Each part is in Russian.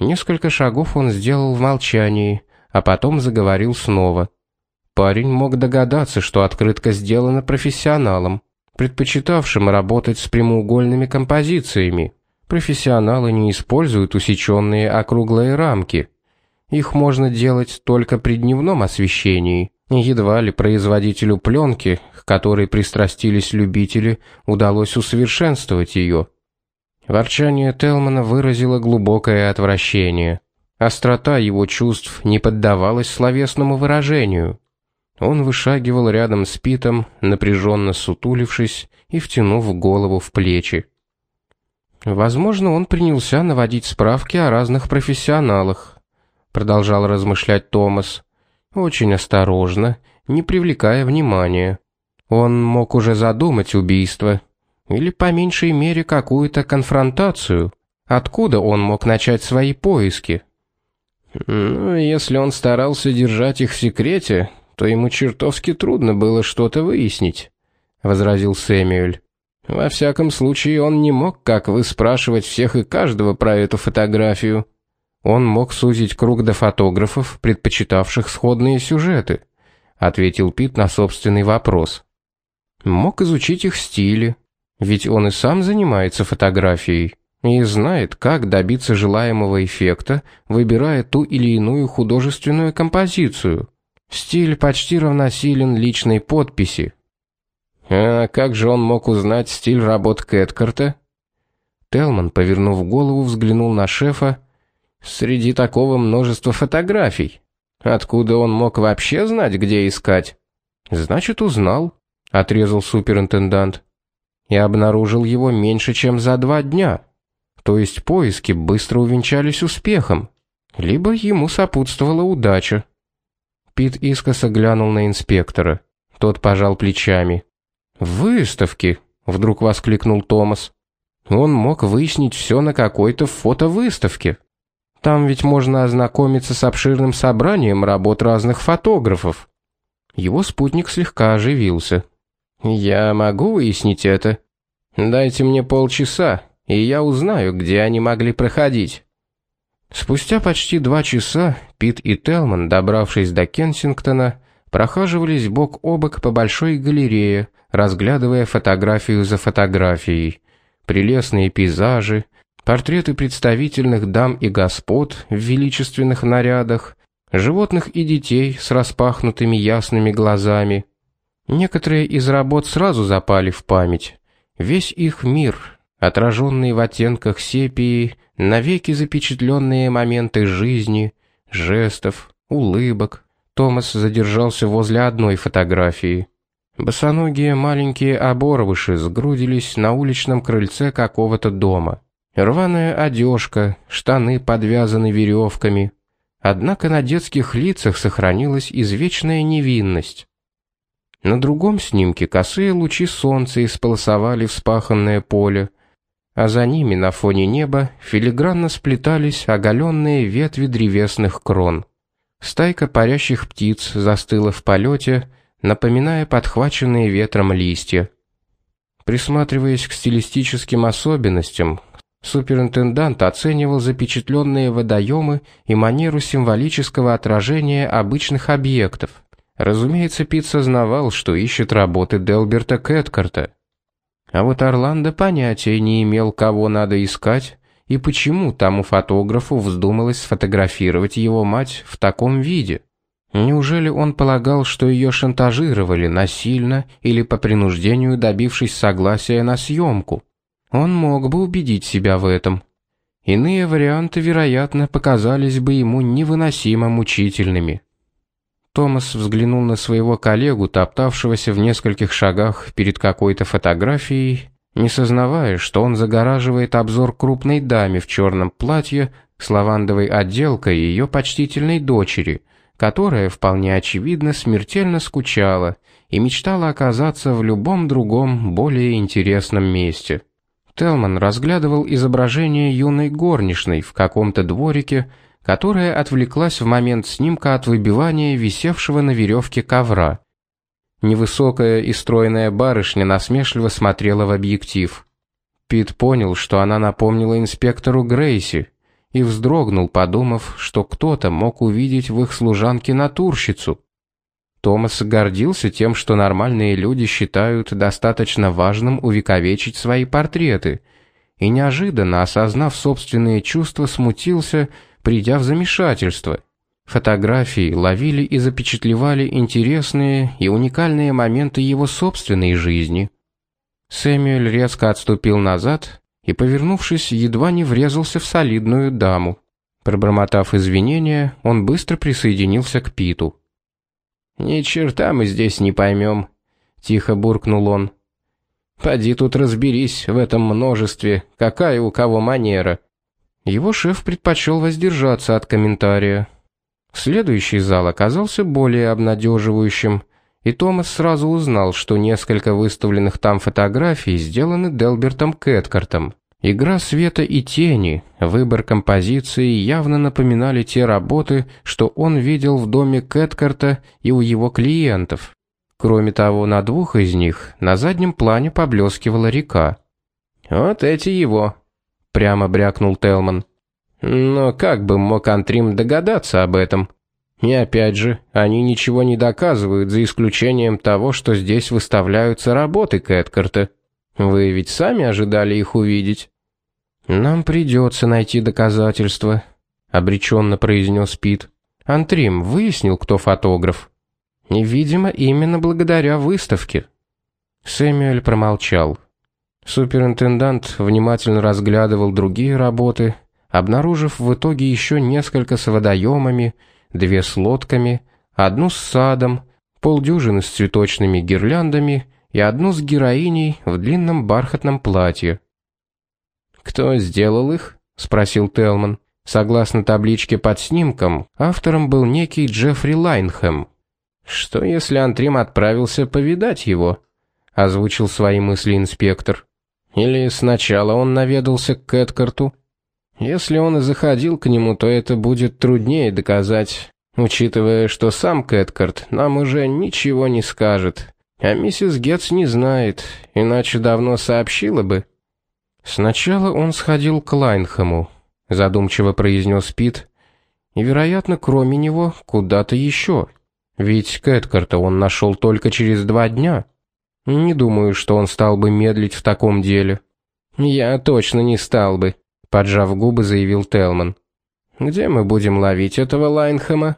Несколько шагов он сделал в молчании, а потом заговорил снова. Парень мог догадаться, что открытка сделана профессионалом, предпочитавшим работать с прямоугольными композициями. Профессионалы не используют усеченные округлые рамки. Их можно делать только при дневном освещении. Едва ли производителю пленки, к которой пристрастились любители, удалось усовершенствовать ее. Ворчание Телмана выразило глубокое отвращение. Острота его чувств не поддавалась словесному выражению. Он вышагивал рядом с Питом, напряженно сутулившись и втянув голову в плечи. Возможно, он принялся наводить справки о разных профессионалах, продолжал размышлять Томас. Очень осторожно, не привлекая внимания. Он мог уже задумать убийство или по меньшей мере какую-то конфронтацию. Откуда он мог начать свои поиски? Ну, если он старался держать их в секрете, то ему чертовски трудно было что-то выяснить, возразил Сэмюэль. Во всяком случае, он не мог, как вы, спрашивать всех и каждого про эту фотографию. Он мог сузить круг до фотографов, предпочитавших сходные сюжеты, ответил Пит на собственный вопрос. Мог изучить их стили, ведь он и сам занимается фотографией и знает, как добиться желаемого эффекта, выбирая ту или иную художественную композицию. Стиль почти равносилен личной подписи. А как же он мог узнать стиль работ Кэткарта? Телман, повернув голову, взглянул на шефа. Среди такого множества фотографий. Откуда он мог вообще знать, где искать? Значит, узнал, отрезал суперинтендант. И обнаружил его меньше, чем за два дня. То есть поиски быстро увенчались успехом, либо ему сопутствовала удача. Пит искоса глянул на инспектора. Тот пожал плечами. «Выставки!» — вдруг воскликнул Томас. «Он мог выяснить все на какой-то фотовыставке. Там ведь можно ознакомиться с обширным собранием работ разных фотографов». Его спутник слегка оживился. «Я могу выяснить это? Дайте мне полчаса, и я узнаю, где они могли проходить». Спустя почти два часа Пит и Телман, добравшись до Кенсингтона, прохаживались бок о бок по большой галерее, разглядывая фотографию за фотографией. Прелестные пейзажи, портреты представительных дам и господ в величественных нарядах, животных и детей с распахнутыми ясными глазами. Некоторые из работ сразу запали в память. Весь их мир, отраженный в оттенках сепии, навеки запечатленные моменты жизни, жестов, улыбок. Томас задержался возле одной фотографии. Босоногие маленькие оборвыши сгрудились на уличном крыльце какого-то дома. Рваная одежка, штаны подвязаны веревками. Однако на детских лицах сохранилась извечная невинность. На другом снимке косые лучи солнца исполосовали вспаханное поле, а за ними на фоне неба филигранно сплетались оголенные ветви древесных крон. Стайка парящих птиц застыла в полете, напоминая подхваченные ветром листья. Присматриваясь к стилистическим особенностям, суперинтендант оценивал запечатленные водоемы и манеру символического отражения обычных объектов. Разумеется, Пит сознавал, что ищет работы Делберта Кэткарта. А вот Орландо понятия не имел, кого надо искать и почему тому фотографу вздумалось сфотографировать его мать в таком виде. Неужели он полагал, что ее шантажировали насильно или по принуждению добившись согласия на съемку? Он мог бы убедить себя в этом. Иные варианты, вероятно, показались бы ему невыносимо мучительными. Томас взглянул на своего коллегу, топтавшегося в нескольких шагах перед какой-то фотографией, не сознавая, что он загораживает обзор крупной даме в черном платье с лавандовой отделкой ее почтительной дочери, которая, вполне очевидно, смертельно скучала и мечтала оказаться в любом другом, более интересном месте. Телман разглядывал изображение юной горничной в каком-то дворике, которая отвлеклась в момент снимка от выбивания висевшего на веревке ковра. Невысокая и стройная барышня насмешливо смотрела в объектив. Пит понял, что она напомнила инспектору Грейси, и вздрогнул, подумав, что кто-то мог увидеть в их служанке натурщицу. Томас гордился тем, что нормальные люди считают достаточно важным увековечить свои портреты, и неожиданно, осознав собственные чувства, смутился, придя в замешательство. Фотографии ловили и запечатлевали интересные и уникальные моменты его собственной жизни. Сэмюэль резко отступил назад и, повернувшись, едва не врезался в солидную даму. Пробормотав извинения, он быстро присоединился к Питу. «Ни черта мы здесь не поймем», — тихо буркнул он. «Поди тут разберись в этом множестве, какая у кого манера». Его шеф предпочел воздержаться от комментария. Следующий зал оказался более обнадеживающим, и Томас сразу узнал, что несколько выставленных там фотографий сделаны Делбертом Кэткартом. Игра света и тени, выбор композиции явно напоминали те работы, что он видел в доме Кэткарта и у его клиентов. Кроме того, на двух из них на заднем плане поблескивала река. «Вот эти его», — прямо брякнул Телман. «Но как бы мог Антрим догадаться об этом?» И опять же, они ничего не доказывают, за исключением того, что здесь выставляются работы Кэткарта. Вы ведь сами ожидали их увидеть. Нам придется найти доказательства, обреченно произнес Пит. Антрим выяснил, кто фотограф. И, видимо, именно благодаря выставке. Сэмюэль промолчал. Суперинтендант внимательно разглядывал другие работы, обнаружив в итоге еще несколько с водоемами, две с лодками, одну с садом, полдюжины с цветочными гирляндами и одну с героиней в длинном бархатном платье. «Кто сделал их?» — спросил Телман. Согласно табличке под снимком, автором был некий Джеффри Лайнхэм. «Что, если Антрим отправился повидать его?» — озвучил свои мысли инспектор. «Или сначала он наведался к Кэткарту?» «Если он и заходил к нему, то это будет труднее доказать, учитывая, что сам Кэткарт нам уже ничего не скажет, а миссис Гетц не знает, иначе давно сообщила бы». Сначала он сходил к Лайнхэму, задумчиво произнес Пит, и, вероятно, кроме него, куда-то еще. Ведь Кэткарта он нашел только через два дня. Не думаю, что он стал бы медлить в таком деле. Я точно не стал бы, поджав губы, заявил Телман. Где мы будем ловить этого Лайнхэма?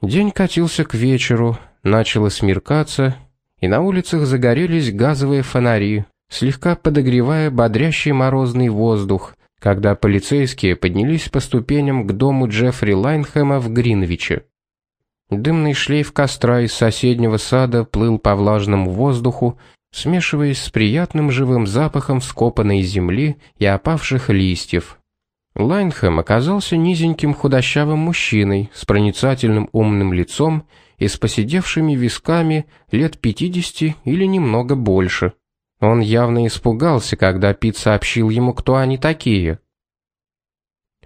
День катился к вечеру, начало смеркаться, и на улицах загорелись газовые фонари, слегка подогревая бодрящий морозный воздух, когда полицейские поднялись по ступеням к дому Джеффри Лайнхэма в Гринвиче. Дымный шлейф костра из соседнего сада плыл по влажному воздуху, смешиваясь с приятным живым запахом вскопанной земли и опавших листьев. Лайнхэм оказался низеньким худощавым мужчиной с проницательным умным лицом и с поседевшими висками лет пятидесяти или немного больше. Он явно испугался, когда Пит сообщил ему, кто они такие.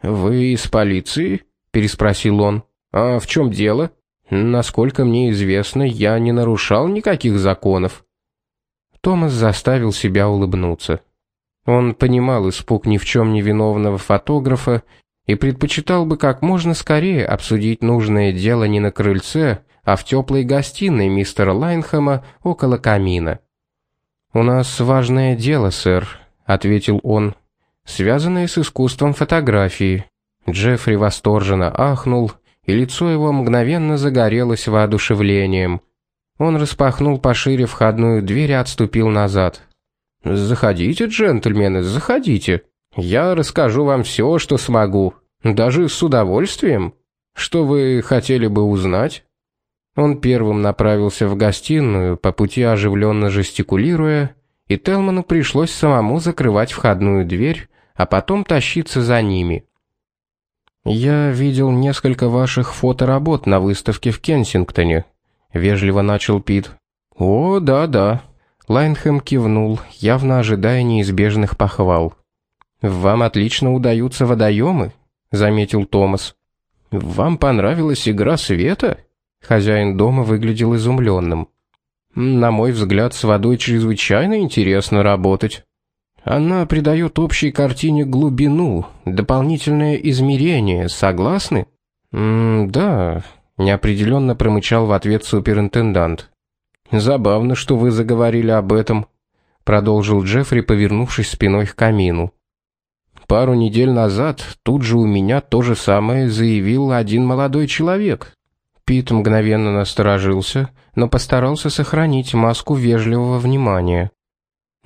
«Вы из полиции?» – переспросил он. «А в чем дело? Насколько мне известно, я не нарушал никаких законов». Томас заставил себя улыбнуться. Он понимал испуг ни в чем не виновного фотографа и предпочитал бы как можно скорее обсудить нужное дело не на крыльце, а в теплой гостиной мистера Лайнхэма около камина. «У нас важное дело, сэр», — ответил он, — «связанное с искусством фотографии». Джеффри восторженно ахнул, и лицо его мгновенно загорелось воодушевлением. Он распахнул пошире входную дверь и отступил назад. «Заходите, джентльмены, заходите. Я расскажу вам все, что смогу. Даже с удовольствием. Что вы хотели бы узнать?» Он первым направился в гостиную, по пути оживленно жестикулируя, и Телману пришлось самому закрывать входную дверь, а потом тащиться за ними. «Я видел несколько ваших фоторабот на выставке в Кенсингтоне», — вежливо начал Пит. «О, да-да», — Лайнхэм кивнул, явно ожидая неизбежных похвал. «Вам отлично удаются водоемы», — заметил Томас. «Вам понравилась игра света?» Хозяин дома выглядел изумленным. На мой взгляд, с водой чрезвычайно интересно работать. Она придает общей картине глубину, дополнительное измерение, согласны? М да, неопределенно промычал в ответ суперинтендант. Забавно, что вы заговорили об этом, продолжил Джеффри, повернувшись спиной к камину. Пару недель назад тут же у меня то же самое заявил один молодой человек. Пит мгновенно насторожился, но постарался сохранить маску вежливого внимания.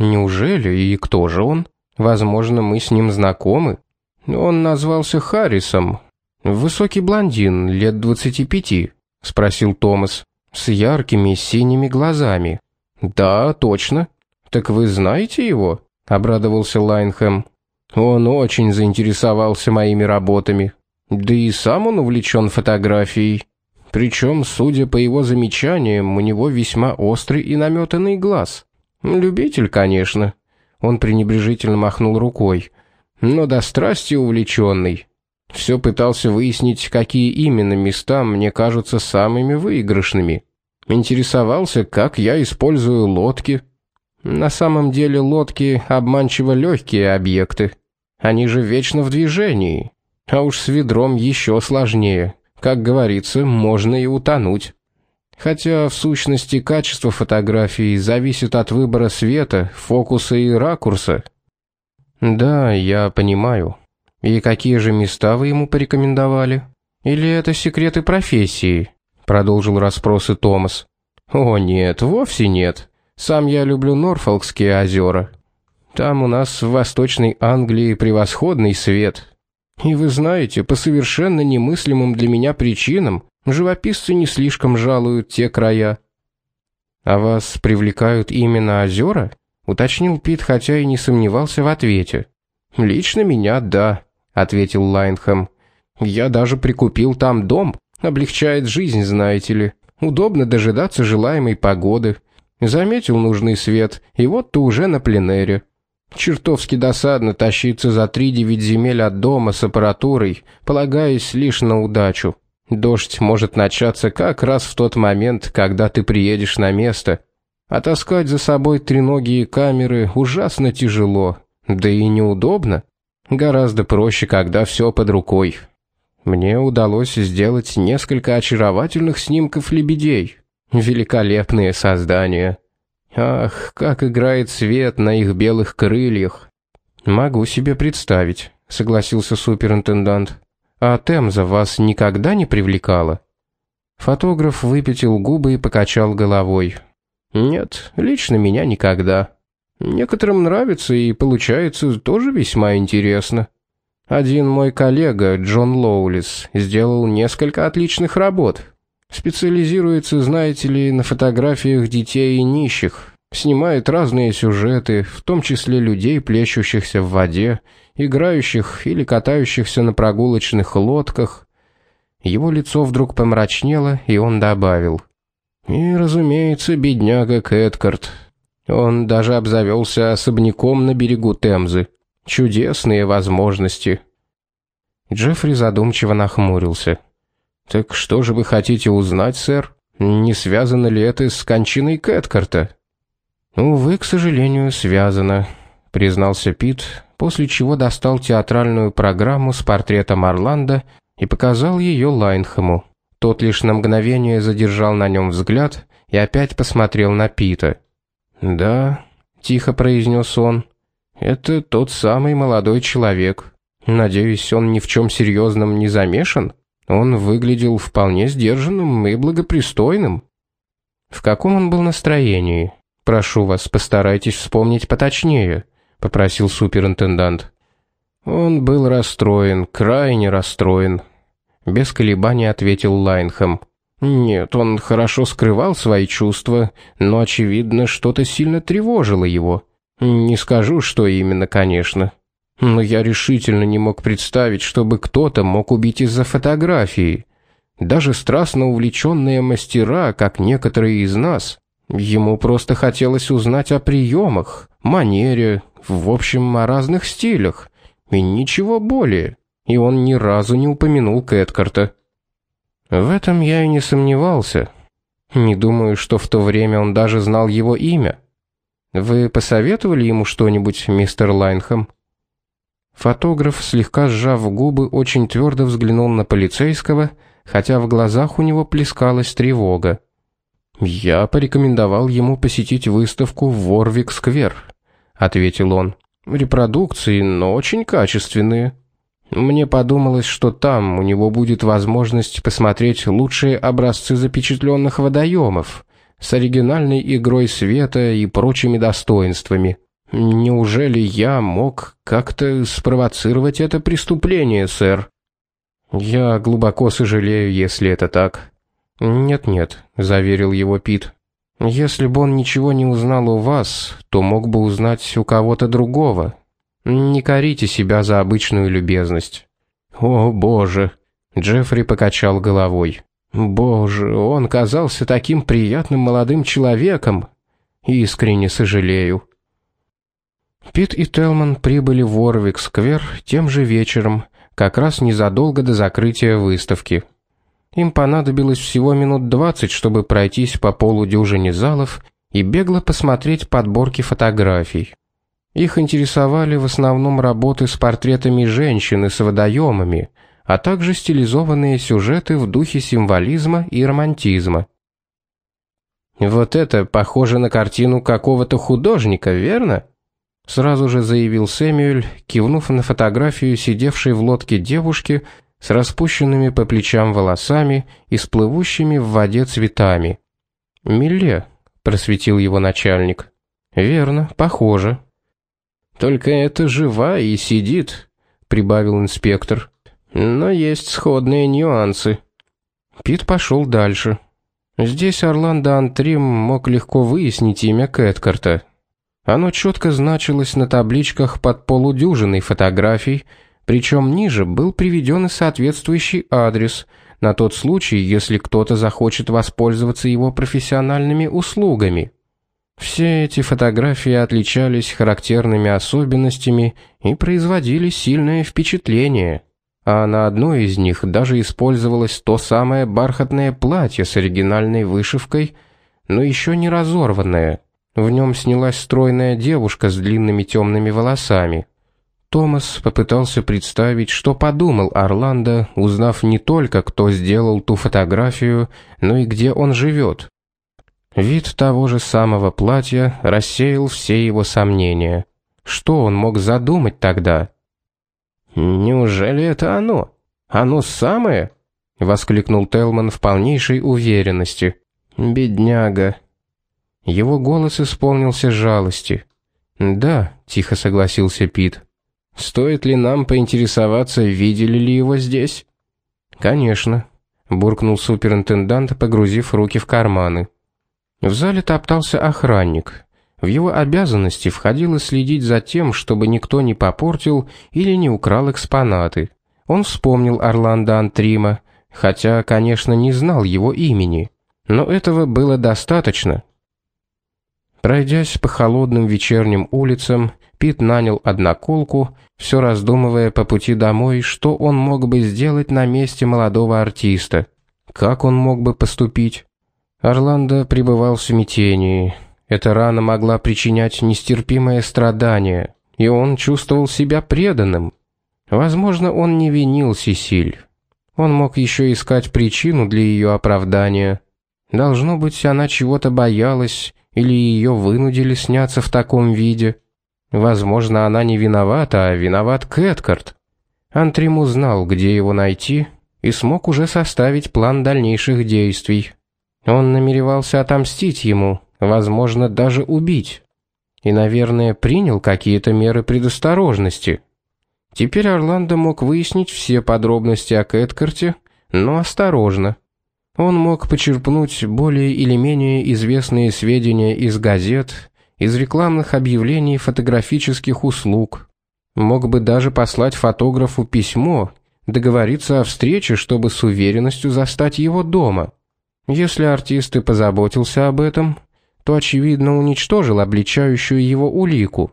Неужели и кто же он? Возможно, мы с ним знакомы. Он назвался Харрисом. Высокий блондин, лет двадцати пяти, спросил Томас, с яркими синими глазами. Да, точно. Так вы знаете его? обрадовался Лайнхэм. Он очень заинтересовался моими работами. Да и сам он увлечен фотографией. Причем, судя по его замечаниям, у него весьма острый и наметанный глаз. Любитель, конечно. Он пренебрежительно махнул рукой. Но до страсти увлеченный. Все пытался выяснить, какие именно места мне кажутся самыми выигрышными. Интересовался, как я использую лодки. На самом деле лодки обманчиво легкие объекты. Они же вечно в движении. А уж с ведром еще сложнее. Как говорится, можно и утонуть. Хотя в сущности качество фотографии зависит от выбора света, фокуса и ракурса. Да, я понимаю. И какие же места вы ему порекомендовали? Или это секреты профессии? продолжил расспросы Томас. О нет, вовсе нет. Сам я люблю Норфолкские озера. Там у нас в Восточной Англии превосходный свет. И вы знаете, по совершенно немыслимым для меня причинам живописцы не слишком жалуют те края. А вас привлекают именно озера? уточнил Пит, хотя и не сомневался в ответе. Лично меня, да, ответил Лайнхэм. Я даже прикупил там дом, облегчает жизнь, знаете ли. Удобно дожидаться желаемой погоды. Заметил нужный свет, и вот ты уже на пленэре. Чертовски досадно тащиться за три девять земель от дома с аппаратурой, полагаясь лишь на удачу. Дождь может начаться как раз в тот момент, когда ты приедешь на место. А таскать за собой треногие камеры ужасно тяжело, да и неудобно. Гораздо проще, когда все под рукой. Мне удалось сделать несколько очаровательных снимков лебедей. Великолепные создания. Ах, как играет свет на их белых крыльях. Могу себе представить, согласился суперинтендант. А Темза вас никогда не привлекала? Фотограф выпятил губы и покачал головой. Нет, лично меня никогда. Некоторым нравится и получается тоже весьма интересно. Один мой коллега, Джон Лоулис, сделал несколько отличных работ. Специализируется, знаете ли, на фотографиях детей и нищих. Снимает разные сюжеты, в том числе людей, плещущихся в воде, играющих или катающихся на прогулочных лодках. Его лицо вдруг помрачнело, и он добавил: "И, разумеется, бедняга Кэткарт. Он даже обзавелся особняком на берегу Темзы. Чудесные возможности". Джеффри задумчиво нахмурился. Так что же вы хотите узнать, сэр? Не связано ли это с кончиной Кэткарта? Увы, к сожалению, связано, признался Пит, после чего достал театральную программу с портретом Орландо и показал ее Лайнхэму. Тот лишь на мгновение задержал на нем взгляд и опять посмотрел на Пита. "Да", тихо произнес он. "Это тот самый молодой человек. Надеюсь, он ни в чем серьезном не замешан?" Он выглядел вполне сдержанным и благопристойным. В каком он был настроении? Прошу вас, постарайтесь вспомнить поточнее, попросил суперинтендант. Он был расстроен, крайне расстроен, без колебаний ответил Лайнхэм. Нет, он хорошо скрывал свои чувства, но очевидно, что-то сильно тревожило его. Не скажу, что именно, конечно но я решительно не мог представить, чтобы кто-то мог убить из-за фотографии. Даже страстно увлеченные мастера, как некоторые из нас, ему просто хотелось узнать о приемах, манере, в общем, о разных стилях, и ничего более. И он ни разу не упомянул Кэткарта. В этом я и не сомневался. Не думаю, что в то время он даже знал его имя. Вы посоветовали ему что-нибудь, мистер Лайнхэм? Фотограф, слегка сжав губы, очень твердо взглянул на полицейского, хотя в глазах у него плескалась тревога. Я порекомендовал ему посетить выставку в Ворвик-сквер, ответил он. Репродукции, но очень качественные. Мне подумалось, что там у него будет возможность посмотреть лучшие образцы запечатленных водоемов с оригинальной игрой света и прочими достоинствами. Неужели я мог как-то спровоцировать это преступление, сэр? Я глубоко сожалею, если это так. Нет-нет, заверил его Пит. Если бы он ничего не узнал у вас, то мог бы узнать у кого-то другого. Не корите себя за обычную любезность. О, боже, Джеффри покачал головой. Боже, он казался таким приятным молодым человеком. Искренне сожалею. Пит и Телман прибыли в Уорвик-сквер тем же вечером, как раз незадолго до закрытия выставки. Им понадобилось всего минут двадцать, чтобы пройтись по полудюжине залов и бегло посмотреть подборки фотографий. Их интересовали в основном работы с портретами женщин и с водоемами, а также стилизованные сюжеты в духе символизма и романтизма. Вот это похоже на картину какого-то художника, верно? Сразу же заявил Сэмюэль, кивнув на фотографию сидевшей в лодке девушки с распущенными по плечам волосами и с в воде цветами. «Милле», — просветил его начальник. «Верно, похоже». «Только это жива и сидит», — прибавил инспектор. «Но есть сходные нюансы». Пит пошел дальше. Здесь Орландо Антрим мог легко выяснить имя Кэткарта. Оно четко значилось на табличках под полудюжиной фотографий, причем ниже был приведен и соответствующий адрес на тот случай, если кто-то захочет воспользоваться его профессиональными услугами. Все эти фотографии отличались характерными особенностями и производили сильное впечатление. А на одной из них даже использовалось то самое бархатное платье с оригинальной вышивкой, но еще не разорванное. В нем снялась стройная девушка с длинными темными волосами. Томас попытался представить, что подумал Орландо, узнав не только, кто сделал ту фотографию, но и где он живет. Вид того же самого платья рассеял все его сомнения. Что он мог задумать тогда? «Неужели это оно? Оно самое?» — воскликнул Телман в полнейшей уверенности. «Бедняга». Его голос исполнился жалости. «Да», — тихо согласился Пит. Стоит ли нам поинтересоваться, видели ли его здесь? Конечно, буркнул суперинтендант, погрузив руки в карманы. В зале топтался охранник. В его обязанности входило следить за тем, чтобы никто не попортил или не украл экспонаты. Он вспомнил Орландо Антрима, хотя, конечно, не знал его имени, но этого было достаточно. Пройдясь по холодным вечерним улицам, Пит нанял одноколку, все раздумывая по пути домой, что он мог бы сделать на месте молодого артиста. Как он мог бы поступить? Орландо пребывал в смятении. Эта рана могла причинять нестерпимое страдание, и он чувствовал себя преданным. Возможно, он не винил Сесиль. Он мог еще искать причину для ее оправдания. Должно быть, она чего-то боялась, или ее вынудили сняться в таком виде. Возможно, она не виновата, а виноват Кэткарт. Антрим узнал, где его найти, и смог уже составить план дальнейших действий. Он намеревался отомстить ему, возможно, даже убить. И, наверное, принял какие-то меры предосторожности. Теперь Орландо мог выяснить все подробности о Кэткарте, но осторожно. Он мог почерпнуть более или менее известные сведения из газет из рекламных объявлений фотографических услуг. Мог бы даже послать фотографу письмо, договориться о встрече, чтобы с уверенностью застать его дома. Если артист и позаботился об этом, то очевидно уничтожил обличающую его улику.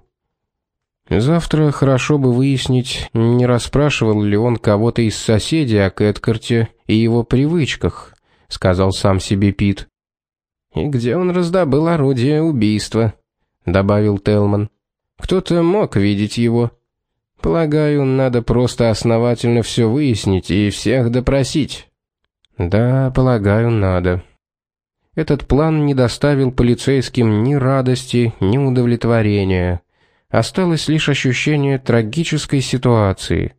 Завтра хорошо бы выяснить, не расспрашивал ли он кого-то из соседей о Кэткарте и его привычках, сказал сам себе Пит. И где он раздобыл орудие убийства? добавил Телман. Кто-то мог видеть его. Полагаю, надо просто основательно все выяснить и всех допросить. Да, полагаю, надо. Этот план не доставил полицейским ни радости, ни удовлетворения. Осталось лишь ощущение трагической ситуации.